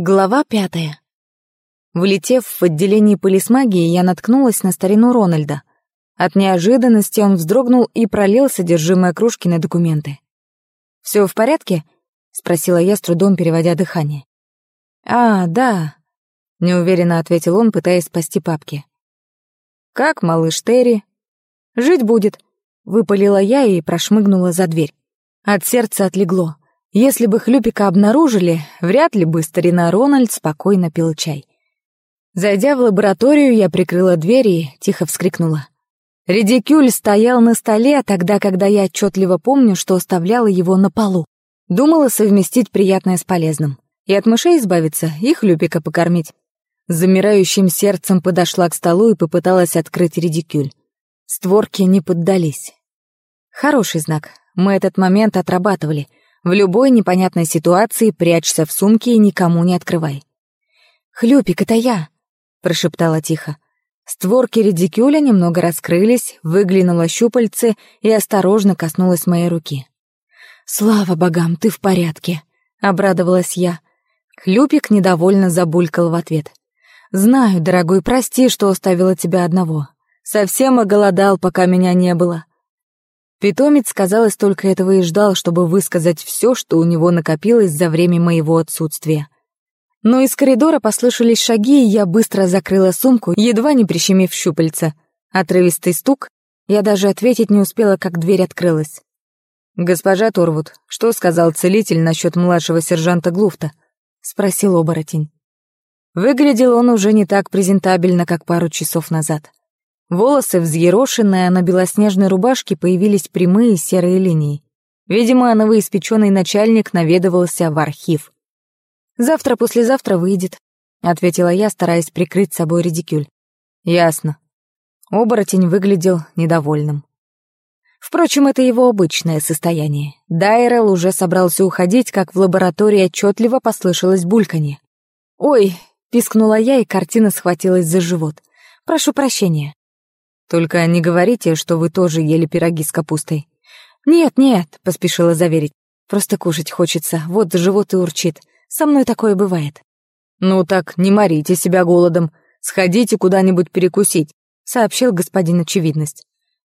Глава пятая. Влетев в отделение полисмагии, я наткнулась на старину Рональда. От неожиданности он вздрогнул и пролил содержимое кружки на документы. «Все в порядке?» — спросила я, с трудом переводя дыхание. «А, да», — неуверенно ответил он, пытаясь спасти папки. «Как малыш Терри?» «Жить будет», — выпалила я и прошмыгнула за дверь. От сердца отлегло. Если бы Хлюпика обнаружили, вряд ли бы старина Рональд спокойно пил чай. Зайдя в лабораторию, я прикрыла дверь и тихо вскрикнула. Редикюль стоял на столе, тогда, когда я отчетливо помню, что оставляла его на полу. Думала совместить приятное с полезным. И от мышей избавиться, и хлюпика покормить. С замирающим сердцем подошла к столу и попыталась открыть редикюль. Створки не поддались. Хороший знак. Мы этот момент отрабатывали — в любой непонятной ситуации прячься в сумке и никому не открывай. «Хлюпик, это я!» — прошептала тихо. Створки редикюля немного раскрылись, выглянула щупальце и осторожно коснулась моей руки. «Слава богам, ты в порядке!» — обрадовалась я. Хлюпик недовольно забулькал в ответ. «Знаю, дорогой, прости, что оставила тебя одного. Совсем оголодал, пока меня не было. Питомец, казалось, только этого и ждал, чтобы высказать все, что у него накопилось за время моего отсутствия. Но из коридора послышались шаги, и я быстро закрыла сумку, едва не прищемив щупальца. Отрывистый стук, я даже ответить не успела, как дверь открылась. «Госпожа Торвуд, что сказал целитель насчет младшего сержанта Глуфта?» — спросил оборотень. Выглядел он уже не так презентабельно, как пару часов назад. Волосы, взъерошенные на белоснежной рубашке, появились прямые серые линии. Видимо, новоиспеченный начальник наведывался в архив. «Завтра-послезавтра выйдет», — ответила я, стараясь прикрыть собой редикюль. «Ясно». Оборотень выглядел недовольным. Впрочем, это его обычное состояние. Дайрел уже собрался уходить, как в лаборатории отчетливо послышалось бульканье. «Ой!» — пискнула я, и картина схватилась за живот. «Прошу прощения». Только не говорите, что вы тоже ели пироги с капустой. Нет, нет, поспешила заверить. Просто кушать хочется, вот живот и урчит. Со мной такое бывает. Ну так, не морите себя голодом. Сходите куда-нибудь перекусить, сообщил господин очевидность.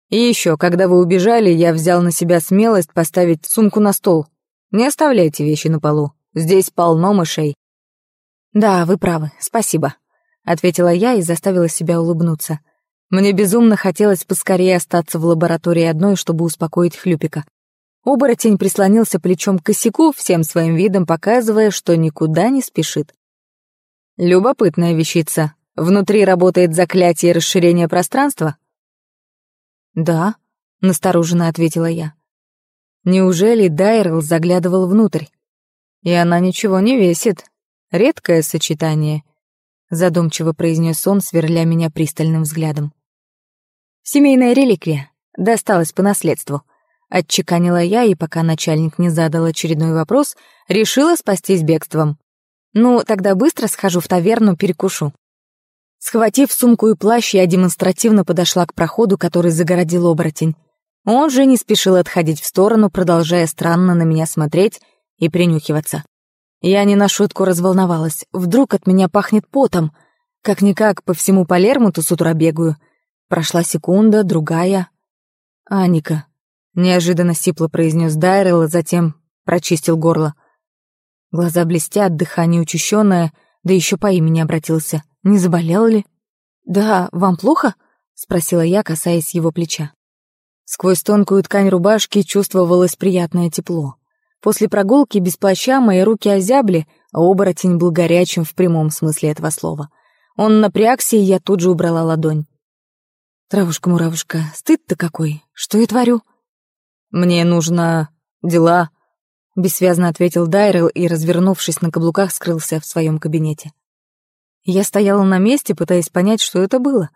И еще, когда вы убежали, я взял на себя смелость поставить сумку на стол. Не оставляйте вещи на полу. Здесь полно мышей. Да, вы правы, спасибо, ответила я и заставила себя улыбнуться. Мне безумно хотелось поскорее остаться в лаборатории одной, чтобы успокоить Хлюпика. Оборотень прислонился плечом к косяку, всем своим видом показывая, что никуда не спешит. «Любопытная вещица. Внутри работает заклятие расширения пространства?» «Да», — настороженно ответила я. «Неужели Дайрл заглядывал внутрь?» «И она ничего не весит. Редкое сочетание», — задумчиво произнес он, сверля меня пристальным взглядом. Семейная реликвия. Досталась по наследству. Отчеканила я, и пока начальник не задал очередной вопрос, решила спастись бегством. Ну, тогда быстро схожу в таверну, перекушу. Схватив сумку и плащ, я демонстративно подошла к проходу, который загородил оборотень. Он же не спешил отходить в сторону, продолжая странно на меня смотреть и принюхиваться. Я не на шутку разволновалась. Вдруг от меня пахнет потом. Как-никак по всему Палермуту с утра бегаю — Прошла секунда, другая. «Аника», — неожиданно сипло произнес Дайрелл, а затем прочистил горло. Глаза блестят, дыхание учащенное, да еще по имени обратился. Не заболел ли? «Да, вам плохо?» — спросила я, касаясь его плеча. Сквозь тонкую ткань рубашки чувствовалось приятное тепло. После прогулки без плаща мои руки озябли, а оборотень был горячим в прямом смысле этого слова. Он напрягся, и я тут же убрала ладонь. Травушка-муравушка, стыд-то какой, что я творю? Мне нужно... дела, бессвязно ответил Дайрел и, развернувшись на каблуках, скрылся в своем кабинете. Я стояла на месте, пытаясь понять, что это было.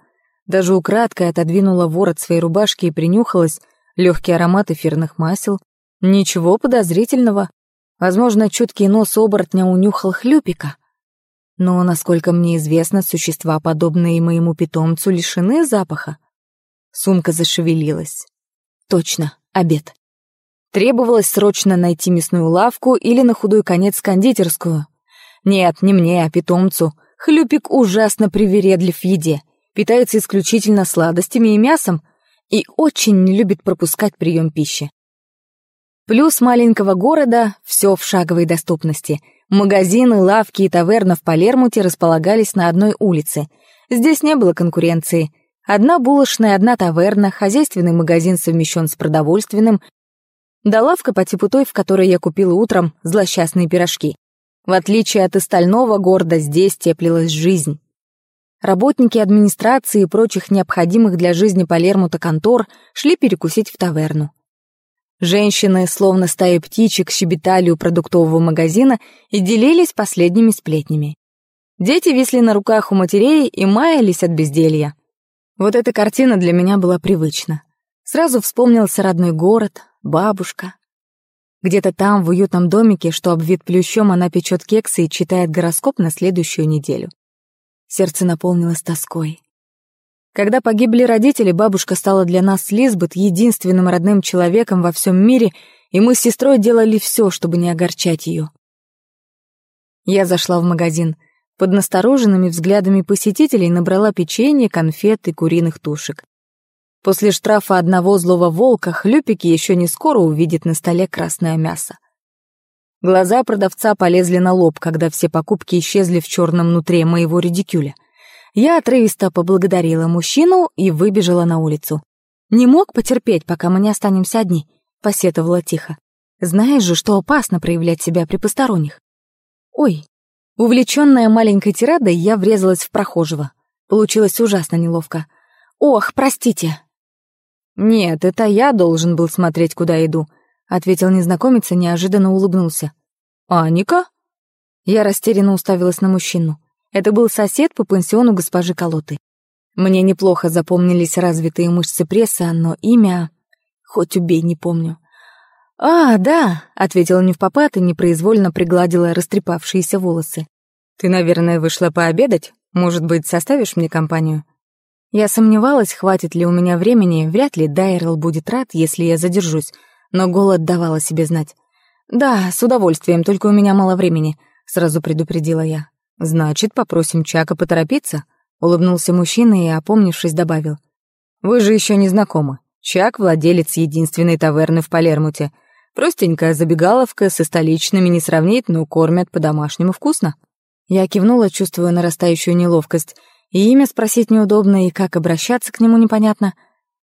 Даже украдкой отодвинула ворот своей рубашки и принюхалась, легкий аромат эфирных масел. Ничего подозрительного. Возможно, чуткий нос оборотня унюхал хлюпика. Но, насколько мне известно, существа, подобные моему питомцу, лишены запаха. Сумка зашевелилась. Точно, обед. Требовалось срочно найти мясную лавку или на худой конец кондитерскую. Нет, не мне, а питомцу. Хлюпик ужасно привередлив в еде. Питается исключительно сладостями и мясом. И очень не любит пропускать прием пищи. Плюс маленького города — все в шаговой доступности. Магазины, лавки и таверны в Палермуте располагались на одной улице. Здесь не было конкуренции — Одна булочная, одна таверна, хозяйственный магазин совмещен с продовольственным, да лавка по типу той, в которой я купила утром злосчастные пирожки. В отличие от остального города, здесь теплилась жизнь. Работники администрации и прочих необходимых для жизни Палермута контор шли перекусить в таверну. Женщины, словно стая птичек, щебетали у продуктового магазина и делились последними сплетнями. Дети висли на руках у матерей и маялись от безделья. Вот эта картина для меня была привычна. Сразу вспомнился родной город, бабушка. Где-то там, в уютном домике, что обвит плющом, она печет кексы и читает гороскоп на следующую неделю. Сердце наполнилось тоской. Когда погибли родители, бабушка стала для нас Лизбет единственным родным человеком во всем мире, и мы с сестрой делали все, чтобы не огорчать ее. Я зашла в магазин. Под настороженными взглядами посетителей набрала печенье, конфеты, куриных тушек. После штрафа одного злого волка Хлюпики еще не скоро увидит на столе красное мясо. Глаза продавца полезли на лоб, когда все покупки исчезли в черном нутре моего редикюля. Я отрывисто поблагодарила мужчину и выбежала на улицу. «Не мог потерпеть, пока мы не останемся одни», — посетовала тихо. «Знаешь же, что опасно проявлять себя при посторонних». «Ой, Увлеченная маленькой тирадой, я врезалась в прохожего. Получилось ужасно неловко. «Ох, простите!» «Нет, это я должен был смотреть, куда иду», — ответил незнакомец и неожиданно улыбнулся. «Аника?» Я растерянно уставилась на мужчину. Это был сосед по пансиону госпожи Колоты. Мне неплохо запомнились развитые мышцы пресса, но имя... Хоть убей, не помню. «А, да», — ответила невпопад и непроизвольно пригладила растрепавшиеся волосы. «Ты, наверное, вышла пообедать? Может быть, составишь мне компанию?» Я сомневалась, хватит ли у меня времени, вряд ли Дайрелл будет рад, если я задержусь, но голод давала себе знать. «Да, с удовольствием, только у меня мало времени», — сразу предупредила я. «Значит, попросим Чака поторопиться?» — улыбнулся мужчина и, опомнившись, добавил. «Вы же еще не знакомы. Чак — владелец единственной таверны в Палермуте — Простенькая забегаловка со столичными не сравнить, но кормят по-домашнему вкусно. Я кивнула, чувствуя нарастающую неловкость. И имя спросить неудобно, и как обращаться к нему непонятно.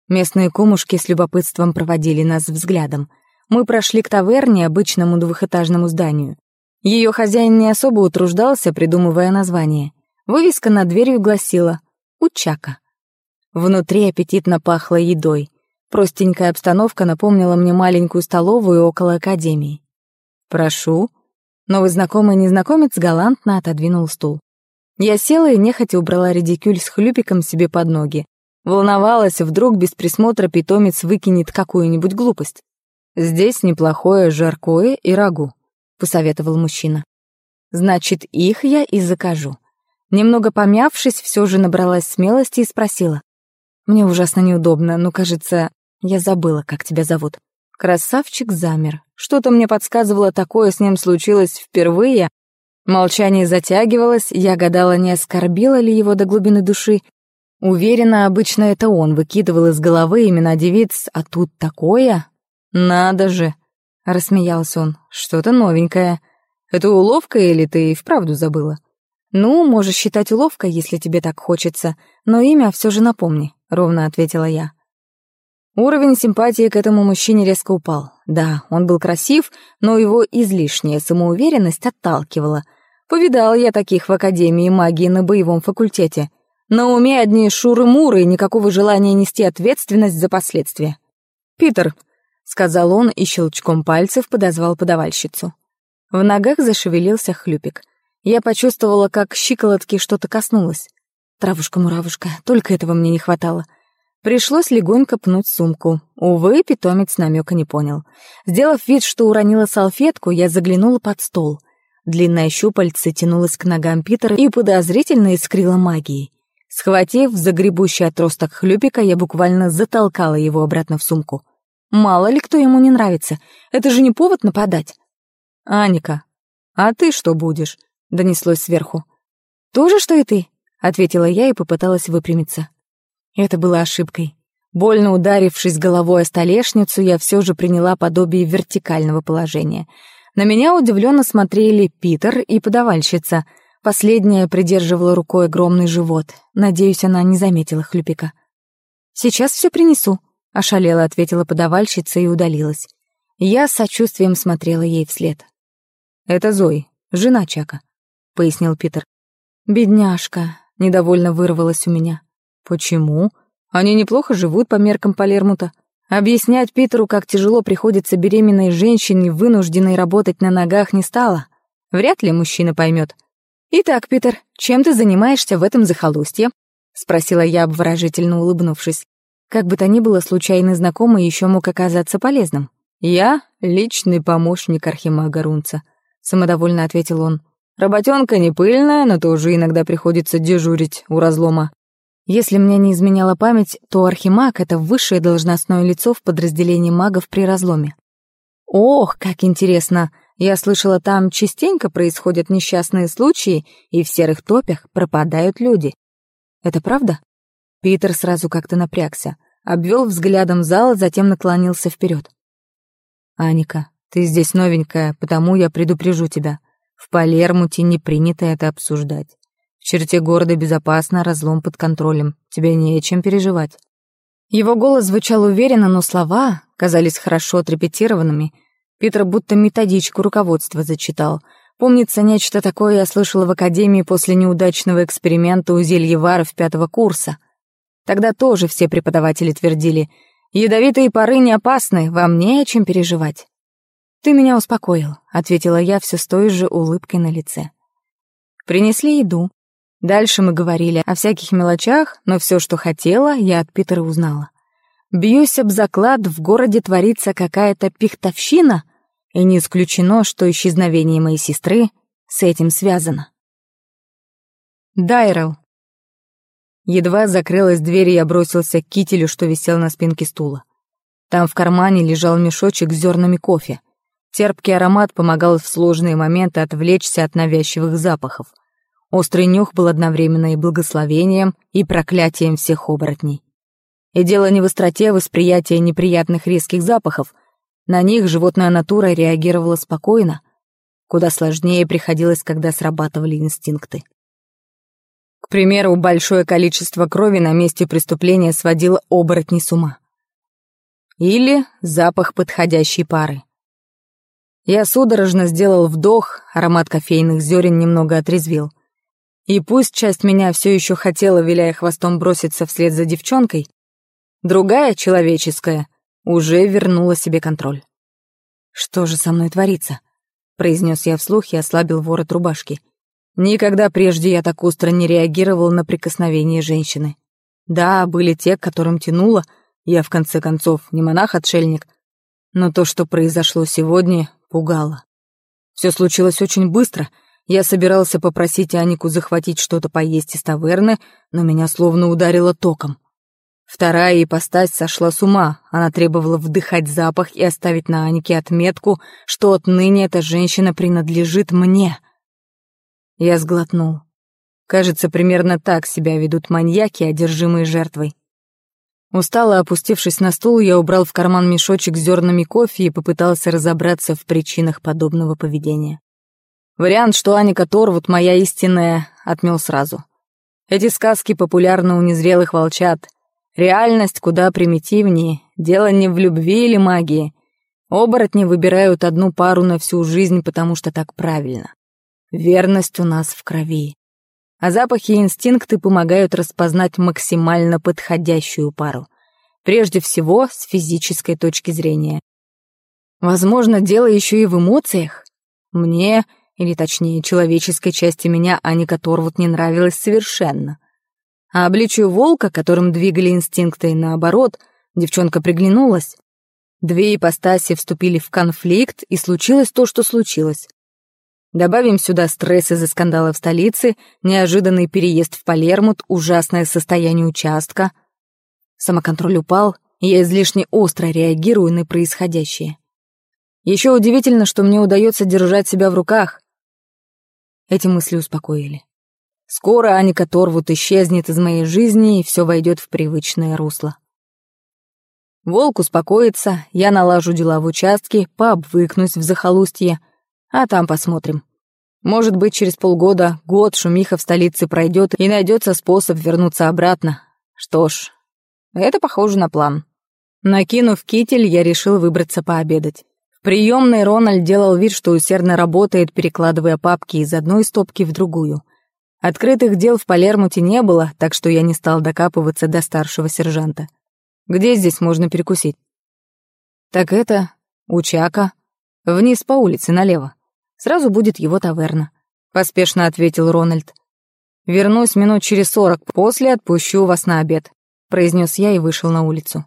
Местные кумушки с любопытством проводили нас взглядом. Мы прошли к таверне, обычному двухэтажному зданию. Ее хозяин не особо утруждался, придумывая название. Вывеска над дверью гласила «Учака». Внутри аппетитно пахло едой. Простенькая обстановка напомнила мне маленькую столовую около академии. «Прошу». Новый знакомый незнакомец галантно отодвинул стул. Я села и нехотя убрала редикюль с хлюпиком себе под ноги. Волновалась, вдруг без присмотра питомец выкинет какую-нибудь глупость. «Здесь неплохое жаркое и рагу», — посоветовал мужчина. «Значит, их я и закажу». Немного помявшись, все же набралась смелости и спросила. Мне ужасно неудобно, но, кажется, я забыла, как тебя зовут. Красавчик замер. Что-то мне подсказывало, такое с ним случилось впервые. Молчание затягивалось, я гадала, не оскорбила ли его до глубины души. Уверена, обычно это он выкидывал из головы имена девиц, а тут такое. «Надо же!» — рассмеялся он. «Что-то новенькое. Это уловка или ты и вправду забыла?» «Ну, можешь считать уловкой, если тебе так хочется, но имя все же напомни ровно ответила я. Уровень симпатии к этому мужчине резко упал. Да, он был красив, но его излишняя самоуверенность отталкивала. Повидала я таких в Академии магии на боевом факультете. На уме одни шуры-муры и никакого желания нести ответственность за последствия. «Питер», — сказал он и щелчком пальцев подозвал подавальщицу. В ногах зашевелился хлюпик. Я почувствовала, как щиколотки что-то коснулось травушка муравушка только этого мне не хватало. Пришлось легонько пнуть сумку. Увы, питомец намека не понял. Сделав вид, что уронила салфетку, я заглянула под стол. Длинная щупальца тянулась к ногам Питера и подозрительно искрила магией. Схватив загребущий отросток хлюпика, я буквально затолкала его обратно в сумку. Мало ли кто ему не нравится, это же не повод нападать. «Аника, а ты что будешь?» — донеслось сверху. Тоже что и ты?» ответила я и попыталась выпрямиться. Это было ошибкой. Больно ударившись головой о столешницу, я все же приняла подобие вертикального положения. На меня удивленно смотрели Питер и подавальщица. Последняя придерживала рукой огромный живот. Надеюсь, она не заметила хлюпика. «Сейчас все принесу», — ошалела ответила подавальщица и удалилась. Я с сочувствием смотрела ей вслед. «Это Зои, жена Чака», — пояснил Питер. «Бедняжка», недовольно вырвалось у меня. «Почему? Они неплохо живут по меркам Палермута. Объяснять Питеру, как тяжело приходится беременной женщине, вынужденной работать на ногах, не стало. Вряд ли мужчина поймет. «Итак, Питер, чем ты занимаешься в этом захолустье?» — спросила я, обворожительно улыбнувшись. Как бы то ни было, случайный знакомый еще мог оказаться полезным. «Я — личный помощник Архимага Рунца», — самодовольно ответил он. Работенка не пыльная, но тоже иногда приходится дежурить у разлома. Если мне не изменяла память, то архимаг — это высшее должностное лицо в подразделении магов при разломе. Ох, как интересно! Я слышала, там частенько происходят несчастные случаи, и в серых топях пропадают люди. Это правда? Питер сразу как-то напрягся, обвел взглядом зал, затем наклонился вперед. «Аника, ты здесь новенькая, потому я предупрежу тебя. В Палермуте не принято это обсуждать. В черте города безопасно, разлом под контролем. Тебе нечем переживать». Его голос звучал уверенно, но слова казались хорошо отрепетированными. Питер будто методичку руководства зачитал. Помнится, нечто такое я слышала в академии после неудачного эксперимента у Зельевара в пятого курса. Тогда тоже все преподаватели твердили, «Ядовитые пары не опасны, вам не о чем переживать». «Ты меня успокоил», — ответила я все с той же улыбкой на лице. Принесли еду. Дальше мы говорили о всяких мелочах, но все, что хотела, я от Питера узнала. Бьюсь об заклад, в городе творится какая-то пихтовщина, и не исключено, что исчезновение моей сестры с этим связано. Дайрел. Едва закрылась дверь, я бросился к кителю, что висел на спинке стула. Там в кармане лежал мешочек с зернами кофе — терпкий аромат помогал в сложные моменты отвлечься от навязчивых запахов. Острый нюх был одновременно и благословением, и проклятием всех оборотней. И дело не в остроте а восприятия неприятных резких запахов, на них животная натура реагировала спокойно, куда сложнее приходилось, когда срабатывали инстинкты. К примеру, большое количество крови на месте преступления сводило оборотни с ума. Или запах подходящей пары. Я судорожно сделал вдох, аромат кофейных зерен немного отрезвил. И пусть часть меня все еще хотела, виляя хвостом, броситься вслед за девчонкой, другая, человеческая, уже вернула себе контроль. «Что же со мной творится?» — произнес я вслух и ослабил ворот рубашки. Никогда прежде я так остро не реагировал на прикосновение женщины. Да, были те, к которым тянуло, я, в конце концов, не монах-отшельник, но то, что произошло сегодня, пугало. Все случилось очень быстро — я собирался попросить Анику захватить что-то поесть из таверны, но меня словно ударило током. Вторая ипостась сошла с ума. Она требовала вдыхать запах и оставить на Анике отметку, что отныне эта женщина принадлежит мне. Я сглотнул. Кажется, примерно так себя ведут маньяки, одержимые жертвой. Устало опустившись на стул, я убрал в карман мешочек с зернами кофе и попытался разобраться в причинах подобного поведения. Вариант, что Аника Торвуд моя истинная, отмел сразу. Эти сказки популярны у незрелых волчат. Реальность куда примитивнее, дело не в любви или магии. Оборотни выбирают одну пару на всю жизнь, потому что так правильно. Верность у нас в крови а запахи и инстинкты помогают распознать максимально подходящую пару. Прежде всего, с физической точки зрения. Возможно, дело еще и в эмоциях. Мне, или точнее, человеческой части меня, Аника вот не нравилась совершенно. А обличию волка, которым двигали инстинкты, наоборот, девчонка приглянулась. Две ипостаси вступили в конфликт, и случилось то, что случилось. Добавим сюда стресс из-за скандала в столице, неожиданный переезд в Палермут, ужасное состояние участка. Самоконтроль упал, и я излишне остро реагирую на происходящее. Еще удивительно, что мне удается держать себя в руках. Эти мысли успокоили. Скоро Аника Торвуд исчезнет из моей жизни, и все войдет в привычное русло. Волк успокоится, я налажу дела в участке, пообвыкнусь в захолустье — а там посмотрим. Может быть, через полгода, год шумиха в столице пройдет и найдется способ вернуться обратно. Что ж, это похоже на план. Накинув китель, я решил выбраться пообедать. В приемной Рональд делал вид, что усердно работает, перекладывая папки из одной стопки в другую. Открытых дел в Палермуте не было, так что я не стал докапываться до старшего сержанта. Где здесь можно перекусить? Так это... Учака. Вниз по улице налево. Сразу будет его таверна», — поспешно ответил Рональд. «Вернусь минут через сорок, после отпущу вас на обед», — произнес я и вышел на улицу.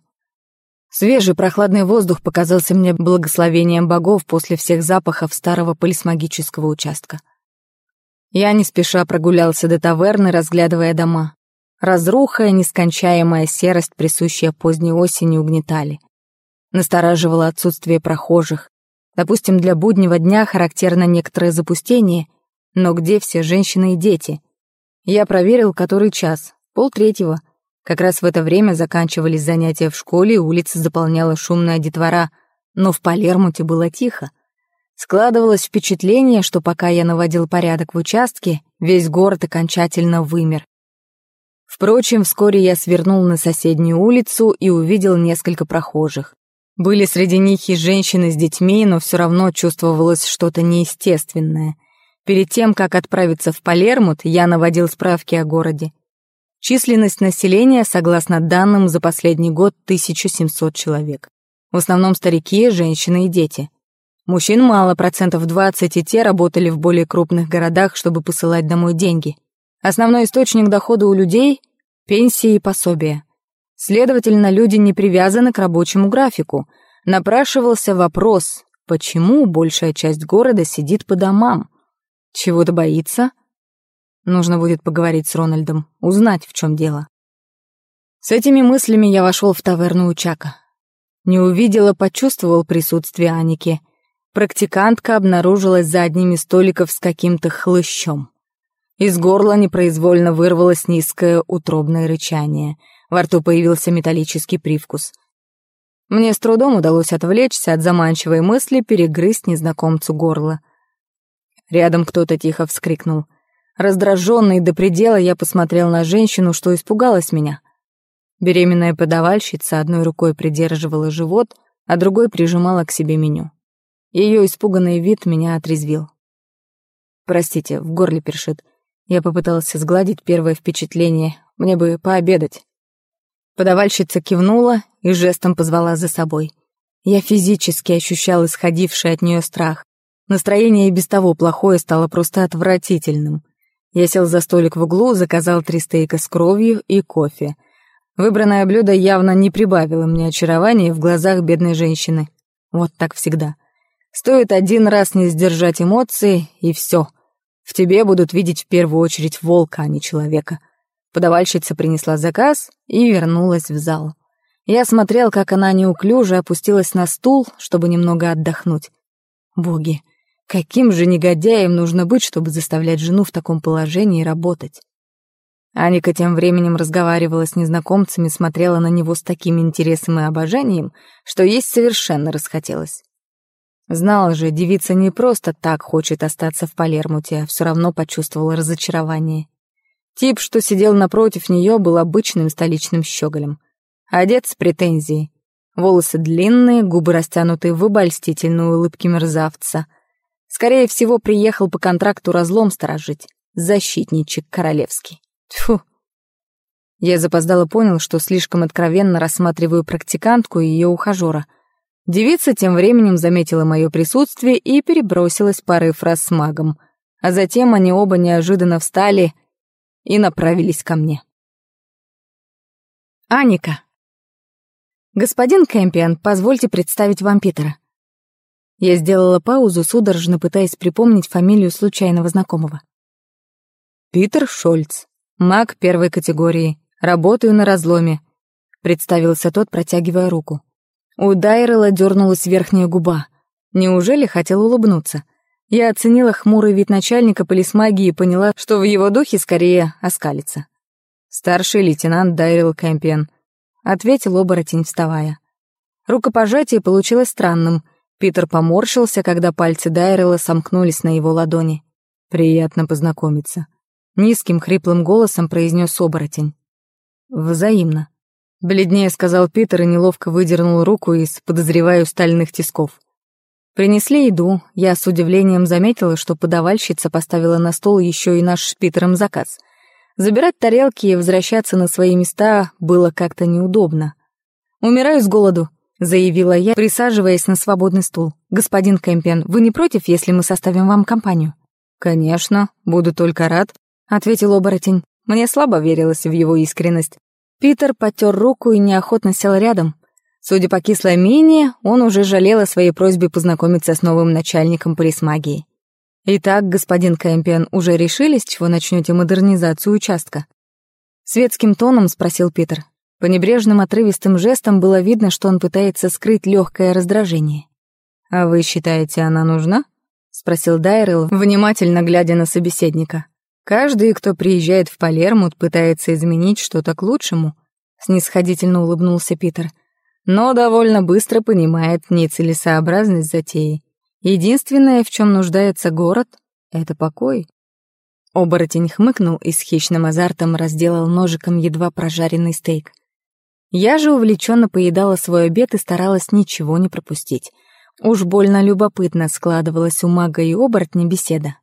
Свежий прохладный воздух показался мне благословением богов после всех запахов старого пыльсмагического участка. Я не спеша прогулялся до таверны, разглядывая дома. Разруха и нескончаемая серость, присущая поздней осени, угнетали. Настораживало отсутствие прохожих, Допустим, для буднего дня характерно некоторое запустение, но где все женщины и дети? Я проверил, который час, полтретьего. Как раз в это время заканчивались занятия в школе, и улица заполняла шумная детвора, но в Палермуте было тихо. Складывалось впечатление, что пока я наводил порядок в участке, весь город окончательно вымер. Впрочем, вскоре я свернул на соседнюю улицу и увидел несколько прохожих. Были среди них и женщины с детьми, но все равно чувствовалось что-то неестественное. Перед тем, как отправиться в Палермут, я наводил справки о городе. Численность населения, согласно данным, за последний год 1700 человек. В основном старики, женщины и дети. Мужчин мало, процентов 20, и те работали в более крупных городах, чтобы посылать домой деньги. Основной источник дохода у людей — пенсии и пособия. Следовательно, люди не привязаны к рабочему графику. Напрашивался вопрос, почему большая часть города сидит по домам? Чего-то боится? Нужно будет поговорить с Рональдом, узнать, в чем дело. С этими мыслями я вошел в таверну Учака. Не увидела, почувствовал присутствие Аники. Практикантка обнаружилась за одним столиков с каким-то хлыщом. Из горла непроизвольно вырвалось низкое утробное рычание — во рту появился металлический привкус. Мне с трудом удалось отвлечься от заманчивой мысли перегрызть незнакомцу горло. Рядом кто-то тихо вскрикнул. Раздраженный до предела я посмотрел на женщину, что испугалась меня. Беременная подавальщица одной рукой придерживала живот, а другой прижимала к себе меню. Ее испуганный вид меня отрезвил. «Простите, в горле першит. Я попытался сгладить первое впечатление. Мне бы пообедать». Подавальщица кивнула и жестом позвала за собой. Я физически ощущал исходивший от нее страх. Настроение и без того плохое стало просто отвратительным. Я сел за столик в углу, заказал три стейка с кровью и кофе. Выбранное блюдо явно не прибавило мне очарования в глазах бедной женщины. Вот так всегда. Стоит один раз не сдержать эмоции, и все. В тебе будут видеть в первую очередь волка, а не человека. Подавальщица принесла заказ и вернулась в зал. Я смотрел, как она неуклюже опустилась на стул, чтобы немного отдохнуть. Боги, каким же негодяем нужно быть, чтобы заставлять жену в таком положении работать? Аника тем временем разговаривала с незнакомцами, смотрела на него с таким интересом и обожанием, что ей совершенно расхотелось. Знала же, девица не просто так хочет остаться в Палермуте, а все равно почувствовала разочарование. Тип, что сидел напротив нее, был обычным столичным щеголем. Одет с претензией. Волосы длинные, губы растянуты в обольстительную улыбки мерзавца. Скорее всего, приехал по контракту разлом сторожить. Защитничек королевский. Тьфу. Я запоздало понял, что слишком откровенно рассматриваю практикантку и ее ухажера. Девица тем временем заметила мое присутствие и перебросилась пары фраз с магом. А затем они оба неожиданно встали — и направились ко мне. «Аника!» «Господин Кэмпиан, позвольте представить вам Питера». Я сделала паузу, судорожно пытаясь припомнить фамилию случайного знакомого. «Питер Шольц, маг первой категории, работаю на разломе», — представился тот, протягивая руку. У Дайрела дернулась верхняя губа. Неужели хотел улыбнуться? — я оценила хмурый вид начальника полисмагии и поняла, что в его духе скорее оскалится. «Старший лейтенант Дайрил Кэмпион», — ответил оборотень, вставая. Рукопожатие получилось странным. Питер поморщился, когда пальцы Дайрила сомкнулись на его ладони. «Приятно познакомиться», — низким хриплым голосом произнес оборотень. «Взаимно», — бледнее сказал Питер и неловко выдернул руку из, подозреваю, стальных тисков. Принесли еду, я с удивлением заметила, что подавальщица поставила на стол еще и наш с Питером заказ. Забирать тарелки и возвращаться на свои места было как-то неудобно. «Умираю с голоду», — заявила я, присаживаясь на свободный стул. «Господин Кэмпион, вы не против, если мы составим вам компанию?» «Конечно, буду только рад», — ответил оборотень. Мне слабо верилось в его искренность. Питер потер руку и неохотно сел рядом. Судя по кислой мине, он уже жалел о своей просьбе познакомиться с новым начальником полисмагии. «Итак, господин Кэмпион, уже решили, с чего начнете модернизацию участка?» Светским тоном спросил Питер. По небрежным отрывистым жестам было видно, что он пытается скрыть легкое раздражение. «А вы считаете, она нужна?» — спросил Дайрелл, внимательно глядя на собеседника. «Каждый, кто приезжает в Палермут, пытается изменить что-то к лучшему», — снисходительно улыбнулся Питер. «Питер» но довольно быстро понимает нецелесообразность затеи. Единственное, в чем нуждается город, — это покой. Оборотень хмыкнул и с хищным азартом разделал ножиком едва прожаренный стейк. Я же увлеченно поедала свой обед и старалась ничего не пропустить. Уж больно любопытно складывалась у мага и оборотня беседа.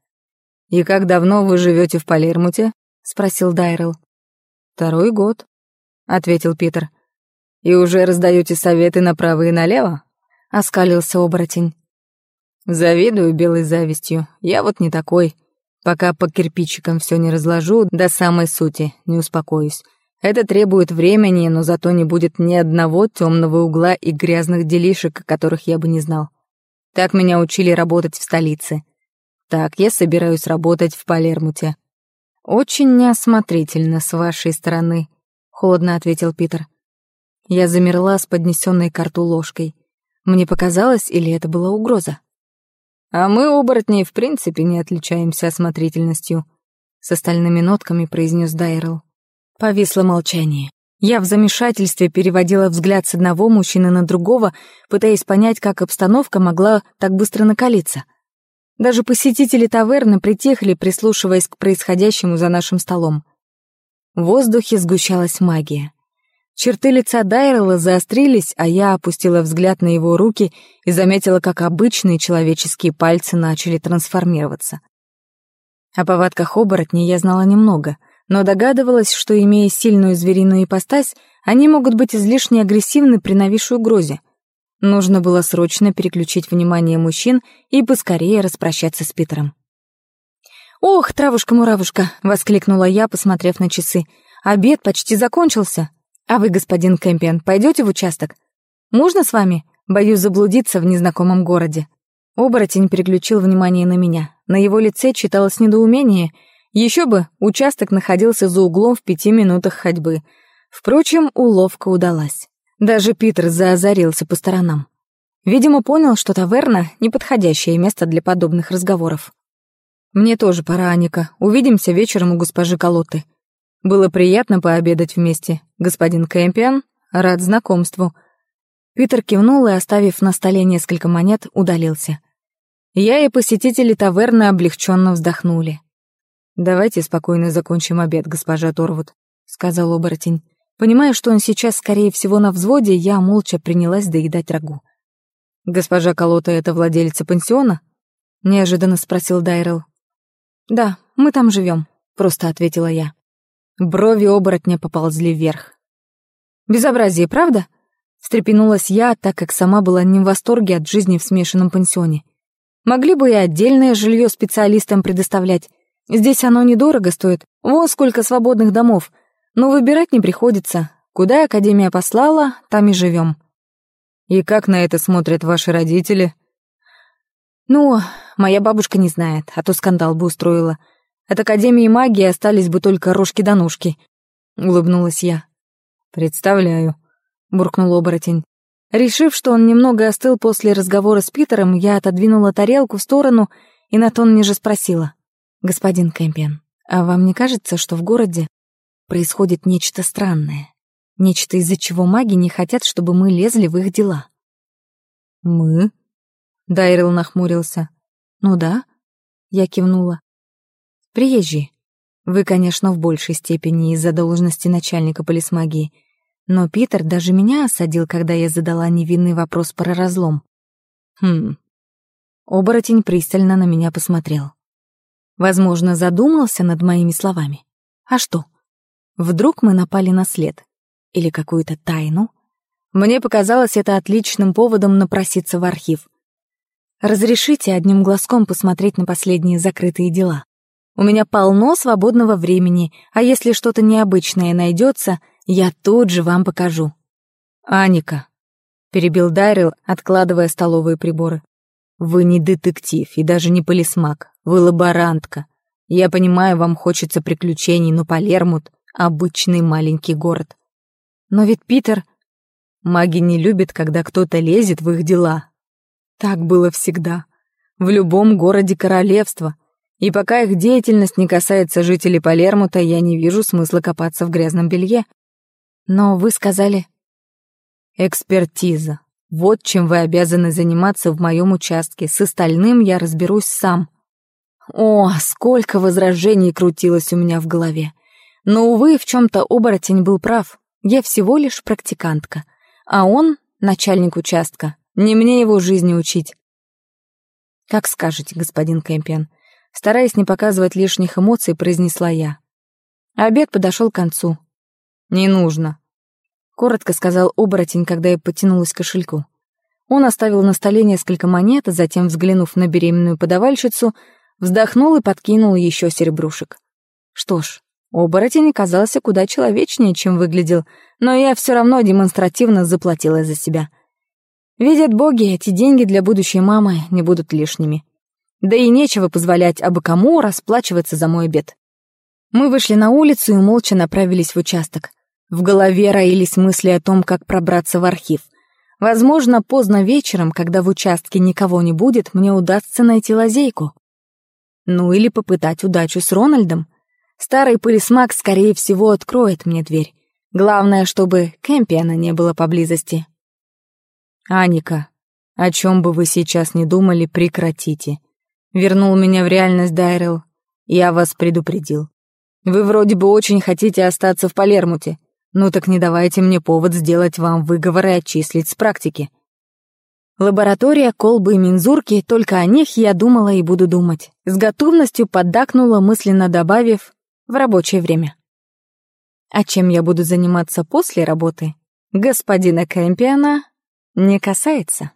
«И как давно вы живете в Палермуте?» — спросил Дайрел. «Второй год», — ответил Питер. И уже раздаете советы направо и налево?» — оскалился оборотень. «Завидую белой завистью. Я вот не такой. Пока по кирпичикам все не разложу, до самой сути, не успокоюсь. Это требует времени, но зато не будет ни одного темного угла и грязных делишек, о которых я бы не знал. Так меня учили работать в столице. Так я собираюсь работать в Палермуте. Очень неосмотрительно с вашей стороны, холодно ответил Питер. Я замерла с поднесенной к рту ложкой. Мне показалось, или это была угроза? А мы, оборотни, в принципе не отличаемся осмотрительностью, с остальными нотками произнес Дайрел. Повисло молчание. Я в замешательстве переводила взгляд с одного мужчины на другого, пытаясь понять, как обстановка могла так быстро накалиться. Даже посетители таверны притихли, прислушиваясь к происходящему за нашим столом. В воздухе сгущалась магия. Черты лица Дайрела заострились, а я опустила взгляд на его руки и заметила, как обычные человеческие пальцы начали трансформироваться. О повадках оборотней я знала немного, но догадывалась, что, имея сильную звериную ипостась, они могут быть излишне агрессивны при нависшей угрозе. Нужно было срочно переключить внимание мужчин и поскорее распрощаться с Питером. «Ох, травушка-муравушка!» — воскликнула я, посмотрев на часы. «Обед почти закончился!» «А вы, господин Кэмпион, пойдете в участок? Можно с вами? Боюсь заблудиться в незнакомом городе». Оборотень переключил внимание на меня. На его лице читалось недоумение. Еще бы, участок находился за углом в пяти минутах ходьбы. Впрочем, уловка удалась. Даже Питер заозарился по сторонам. Видимо, понял, что таверна — неподходящее место для подобных разговоров. «Мне тоже пора, Аника. Увидимся вечером у госпожи Колоты», было приятно пообедать вместе, господин Кэмпиан. Рад знакомству». Питер кивнул и, оставив на столе несколько монет, удалился. Я и посетители таверны облегченно вздохнули. «Давайте спокойно закончим обед, госпожа Торвуд», — сказал оборотень. Понимая, что он сейчас, скорее всего, на взводе, я молча принялась доедать рагу. «Госпожа Колота — это владелица пансиона?» — неожиданно спросил Дайрелл. «Да, мы там живем», — просто ответила я. Брови оборотня поползли вверх. «Безобразие, правда?» Встрепенулась я, так как сама была не в восторге от жизни в смешанном пансионе. Могли бы и отдельное жилье специалистам предоставлять. Здесь оно недорого стоит, вон сколько свободных домов. Но выбирать не приходится. Куда Академия послала, там и живем. «И как на это смотрят ваши родители?» «Ну, моя бабушка не знает, а то скандал бы устроила». От Академии магии остались бы только рожки до ножки. Улыбнулась я. Представляю, буркнул оборотень. Решив, что он немного остыл после разговора с Питером, я отодвинула тарелку в сторону и на тон ниже спросила. «Господин Кэмпион, а вам не кажется, что в городе происходит нечто странное? Нечто, из-за чего маги не хотят, чтобы мы лезли в их дела?» «Мы?» Дайрил нахмурился. «Ну да», — я Приезжий. Вы, конечно, в большей степени из-за должности начальника полисмагии. Но Питер даже меня осадил, когда я задала невинный вопрос про разлом. Хм. Оборотень пристально на меня посмотрел. Возможно, задумался над моими словами. А что? Вдруг мы напали на след? Или какую-то тайну? Мне показалось это отличным поводом напроситься в архив. Разрешите одним глазком посмотреть на последние закрытые дела. У меня полно свободного времени, а если что-то необычное найдется, я тут же вам покажу». «Аника», — перебил Дайрил, откладывая столовые приборы, «вы не детектив и даже не полисмак, вы лаборантка. Я понимаю, вам хочется приключений, но Палермут — обычный маленький город». «Но ведь Питер...» «Маги не любят, когда кто-то лезет в их дела». «Так было всегда. В любом городе королевства» И пока их деятельность не касается жителей Палермута, я не вижу смысла копаться в грязном белье. Но вы сказали... Экспертиза. Вот чем вы обязаны заниматься в моем участке. С остальным я разберусь сам. О, сколько возражений крутилось у меня в голове. Но, увы, в чем-то оборотень был прав. Я всего лишь практикантка. А он — начальник участка. Не мне его жизни учить. Как скажете, господин Кэмпиан стараясь не показывать лишних эмоций, произнесла я. Обед подошел к концу. «Не нужно», — коротко сказал оборотень, когда я потянулась к кошельку. Он оставил на столе несколько монет, а затем, взглянув на беременную подавальщицу, вздохнул и подкинул еще серебрушек. Что ж, оборотень оказался куда человечнее, чем выглядел, но я все равно демонстративно заплатила за себя. Видят боги, эти деньги для будущей мамы не будут лишними. Да и нечего позволять абы кому расплачиваться за мой обед. Мы вышли на улицу и молча направились в участок. В голове роились мысли о том, как пробраться в архив. Возможно, поздно вечером, когда в участке никого не будет, мне удастся найти лазейку. Ну или попытать удачу с Рональдом. Старый полисмак, скорее всего, откроет мне дверь. Главное, чтобы Кэмпиана не было поблизости. «Аника, о чем бы вы сейчас ни думали, прекратите», вернул меня в реальность Дайрел. Я вас предупредил. Вы вроде бы очень хотите остаться в Палермуте. но ну так не давайте мне повод сделать вам выговор и отчислить с практики. Лаборатория, колбы и мензурки, только о них я думала и буду думать. С готовностью поддакнула, мысленно добавив «в рабочее время». А чем я буду заниматься после работы, господина Кэмпиона не касается.